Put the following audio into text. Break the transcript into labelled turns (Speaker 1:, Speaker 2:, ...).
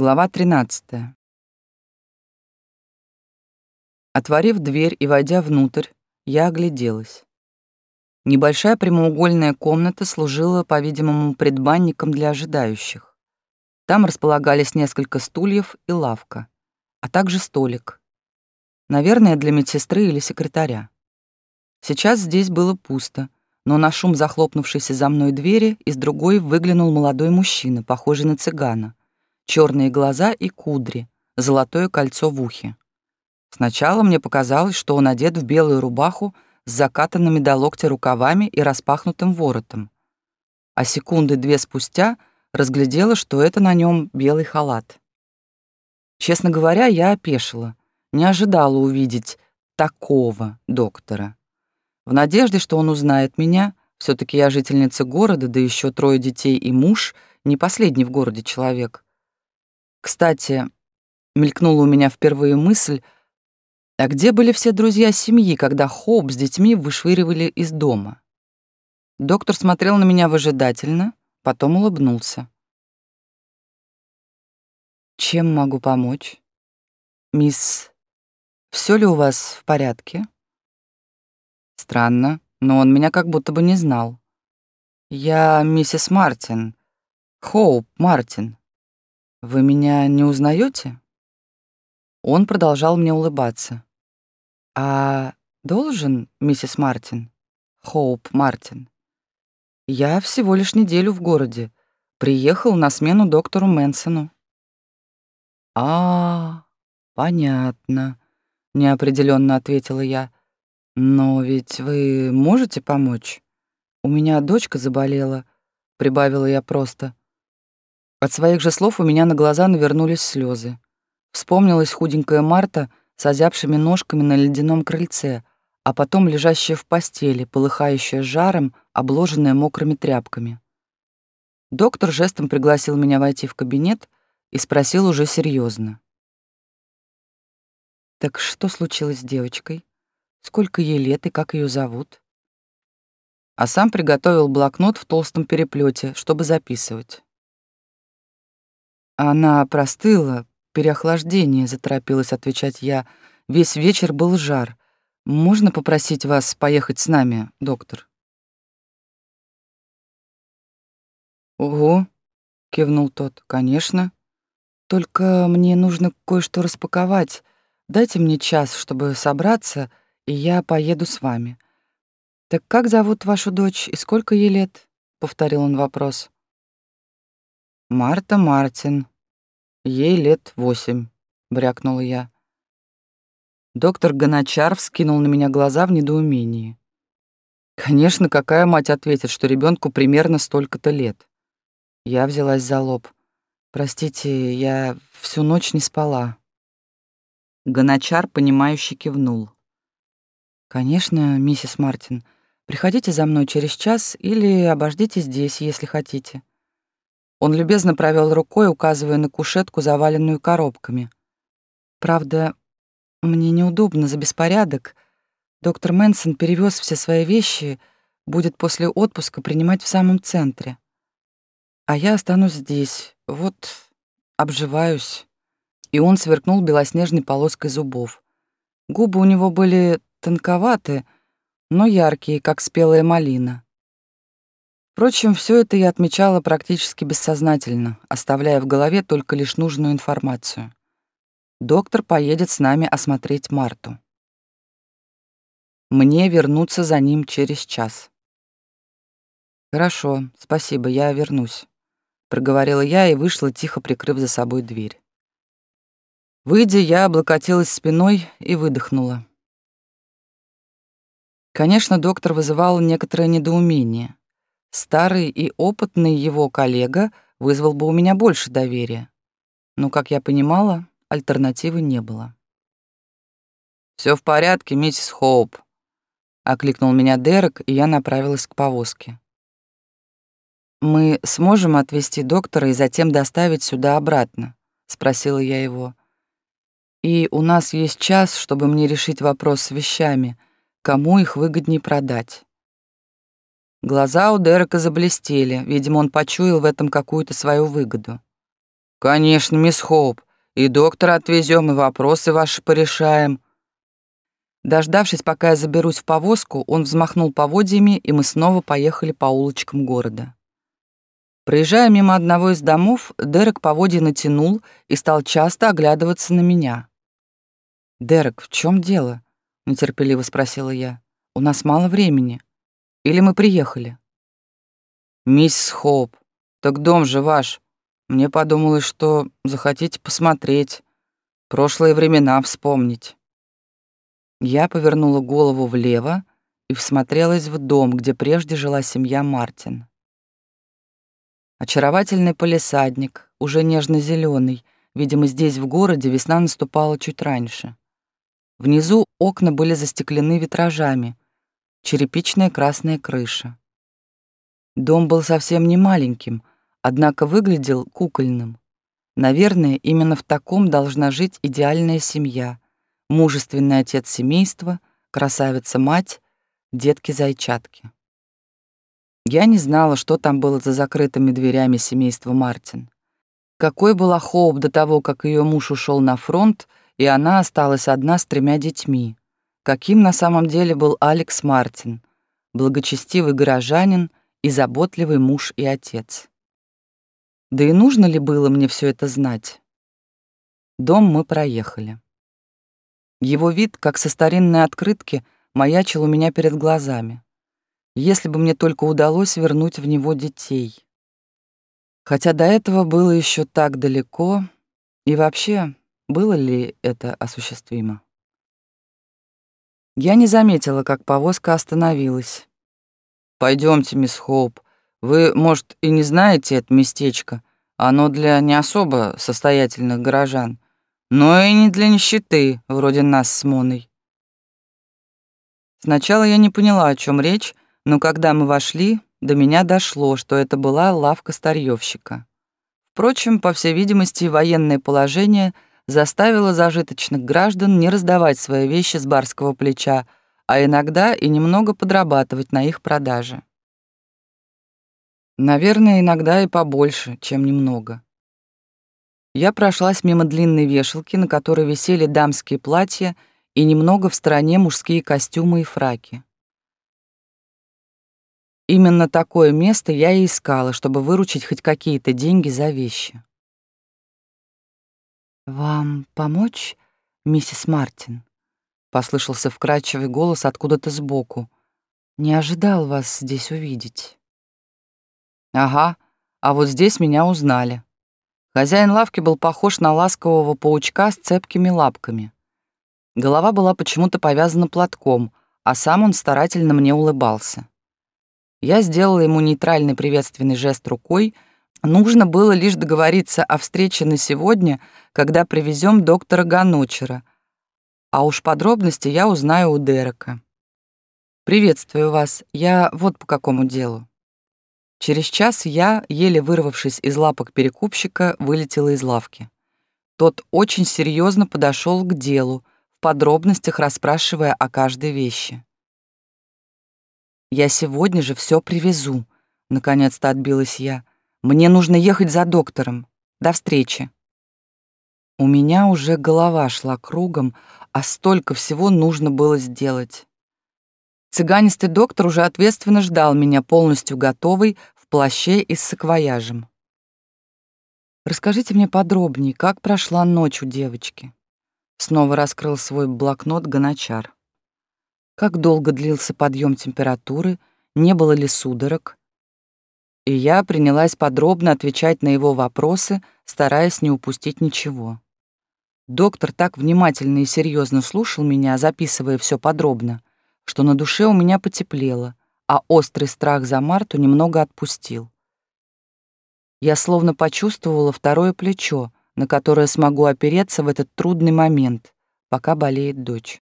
Speaker 1: Глава 13. Отворив дверь и войдя внутрь, я огляделась. Небольшая прямоугольная комната служила, по-видимому, предбанником для ожидающих. Там располагались несколько стульев и лавка, а также столик. Наверное, для медсестры или секретаря. Сейчас здесь было пусто, но на шум захлопнувшейся за мной двери из другой выглянул молодой мужчина, похожий на цыгана черные глаза и кудри, золотое кольцо в ухе. Сначала мне показалось, что он одет в белую рубаху с закатанными до локтя рукавами и распахнутым воротом. А секунды две спустя разглядела, что это на нем белый халат. Честно говоря, я опешила, не ожидала увидеть такого доктора. В надежде, что он узнает меня, все таки я жительница города, да еще трое детей и муж, не последний в городе человек — кстати, мелькнула у меня впервые мысль, а где были все друзья семьи, когда Хоуп с детьми вышвыривали из дома? Доктор смотрел на меня выжидательно, потом улыбнулся. «Чем могу помочь? Мисс, все ли у вас в порядке?» Странно, но он меня как будто бы не знал. «Я миссис Мартин. Хоуп Мартин. Вы меня не узнаете? Он продолжал мне улыбаться. А должен, миссис Мартин? Хоуп Мартин. Я всего лишь неделю в городе. Приехал на смену доктору Мэнсону. А, понятно, неопределенно ответила я. Но ведь вы можете помочь? У меня дочка заболела, прибавила я просто. От своих же слов у меня на глаза навернулись слезы. Вспомнилась худенькая Марта с озябшими ножками на ледяном крыльце, а потом лежащая в постели, полыхающая жаром, обложенная мокрыми тряпками. Доктор жестом пригласил меня войти в кабинет и спросил уже серьезно: «Так что случилось с девочкой? Сколько ей лет и как ее зовут?» А сам приготовил блокнот в толстом переплете, чтобы записывать. Она простыла, переохлаждение, заторопилась отвечать я. Весь вечер был жар. Можно попросить вас поехать с нами, доктор? Ого, кивнул тот. Конечно. Только мне нужно кое-что распаковать. Дайте мне час, чтобы собраться, и я поеду с вами. Так как зовут вашу дочь и сколько ей лет? повторил он вопрос. Марта Мартин, Ей лет восемь, брякнула я. Доктор Гоночар вскинул на меня глаза в недоумении. Конечно, какая мать ответит, что ребенку примерно столько-то лет? Я взялась за лоб. Простите, я всю ночь не спала. Гоночар, понимающе кивнул. Конечно, миссис Мартин. Приходите за мной через час или обождите здесь, если хотите. Он любезно провел рукой, указывая на кушетку, заваленную коробками. Правда, мне неудобно за беспорядок. Доктор Мэнсон перевез все свои вещи, будет после отпуска принимать в самом центре. А я останусь здесь, вот, обживаюсь. И он сверкнул белоснежной полоской зубов. Губы у него были тонковаты, но яркие, как спелая малина. Впрочем, все это я отмечала практически бессознательно, оставляя в голове только лишь нужную информацию. Доктор поедет с нами осмотреть Марту. Мне вернуться за ним через час. Хорошо, спасибо, я вернусь, проговорила я и вышла, тихо прикрыв за собой дверь. Выйдя, я облокотилась спиной и выдохнула. Конечно, доктор вызывал некоторое недоумение. Старый и опытный его коллега вызвал бы у меня больше доверия. Но, как я понимала, альтернативы не было. Все в порядке, миссис Хоуп», — окликнул меня Дерек, и я направилась к повозке. «Мы сможем отвезти доктора и затем доставить сюда обратно?» — спросила я его. «И у нас есть час, чтобы мне решить вопрос с вещами, кому их выгоднее продать». Глаза у Дерека заблестели, видимо, он почуял в этом какую-то свою выгоду. «Конечно, мисс Хоуп. И доктора отвезем, и вопросы ваши порешаем». Дождавшись, пока я заберусь в повозку, он взмахнул поводьями, и мы снова поехали по улочкам города. Проезжая мимо одного из домов, Дерек поводья натянул и стал часто оглядываться на меня. «Дерек, в чем дело?» — нетерпеливо спросила я. «У нас мало времени. Или мы приехали?» «Миссис Хоуп, так дом же ваш. Мне подумалось, что захотите посмотреть, прошлые времена вспомнить». Я повернула голову влево и всмотрелась в дом, где прежде жила семья Мартин. Очаровательный полисадник, уже нежно зеленый видимо, здесь, в городе, весна наступала чуть раньше. Внизу окна были застеклены витражами, черепичная красная крыша. Дом был совсем не маленьким, однако выглядел кукольным. Наверное, именно в таком должна жить идеальная семья. Мужественный отец семейства, красавица-мать, детки-зайчатки. Я не знала, что там было за закрытыми дверями семейства Мартин. Какой была Хоуп до того, как ее муж ушел на фронт, и она осталась одна с тремя детьми. Каким на самом деле был Алекс Мартин, благочестивый горожанин и заботливый муж и отец. Да и нужно ли было мне все это знать? Дом мы проехали. Его вид, как со старинной открытки, маячил у меня перед глазами. Если бы мне только удалось вернуть в него детей. Хотя до этого было еще так далеко, и вообще, было ли это осуществимо? Я не заметила, как повозка остановилась. Пойдемте, мисс Хоуп, вы, может, и не знаете это местечко. Оно для не особо состоятельных горожан, но и не для нищеты, вроде нас с Моной. Сначала я не поняла, о чем речь, но когда мы вошли, до меня дошло, что это была лавка старьёвщика. Впрочем, по всей видимости, военное положение заставило зажиточных граждан не раздавать свои вещи с барского плеча, а иногда и немного подрабатывать на их продаже. Наверное, иногда и побольше, чем немного. Я прошлась мимо длинной вешалки, на которой висели дамские платья и немного в стороне мужские костюмы и фраки. Именно такое место я и искала, чтобы выручить хоть какие-то деньги за вещи. «Вам помочь, миссис Мартин?» — послышался вкрадчивый голос откуда-то сбоку. «Не ожидал вас здесь увидеть». Ага, а вот здесь меня узнали. Хозяин лавки был похож на ласкового паучка с цепкими лапками. Голова была почему-то повязана платком, а сам он старательно мне улыбался. Я сделала ему нейтральный приветственный жест рукой. Нужно было лишь договориться о встрече на сегодня, когда привезем доктора Ганочера. А уж подробности я узнаю у Дерека. «Приветствую вас. Я вот по какому делу». Через час я, еле вырвавшись из лапок перекупщика, вылетела из лавки. Тот очень серьезно подошел к делу, в подробностях расспрашивая о каждой вещи. «Я сегодня же все привезу», — наконец-то отбилась я. «Мне нужно ехать за доктором. До встречи». У меня уже голова шла кругом, а столько всего нужно было сделать. Цыганистый доктор уже ответственно ждал меня полностью готовый в плаще и с саквояжем. «Расскажите мне подробнее, как прошла ночь у девочки?» Снова раскрыл свой блокнот Гоночар. Как долго длился подъем температуры, не было ли судорог? И я принялась подробно отвечать на его вопросы, стараясь не упустить ничего. Доктор так внимательно и серьезно слушал меня, записывая все подробно, что на душе у меня потеплело, а острый страх за Марту немного отпустил. Я словно почувствовала второе плечо, на которое смогу опереться в этот трудный момент, пока болеет дочь.